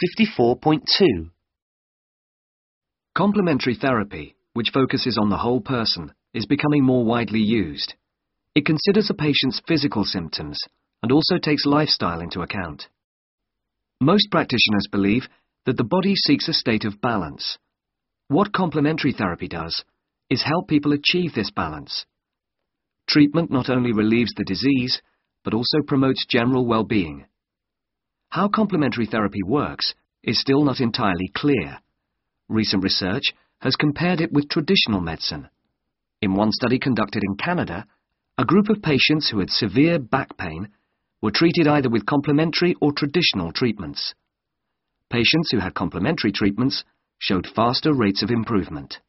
54.2. Complementary therapy, which focuses on the whole person, is becoming more widely used. It considers a patient's physical symptoms and also takes lifestyle into account. Most practitioners believe that the body seeks a state of balance. What complementary therapy does is help people achieve this balance. Treatment not only relieves the disease, but also promotes general well-being. How complementary therapy works is still not entirely clear. Recent research has compared it with traditional medicine. In one study conducted in Canada, a group of patients who had severe back pain were treated either with complementary or traditional treatments. Patients who had complementary treatments showed faster rates of improvement.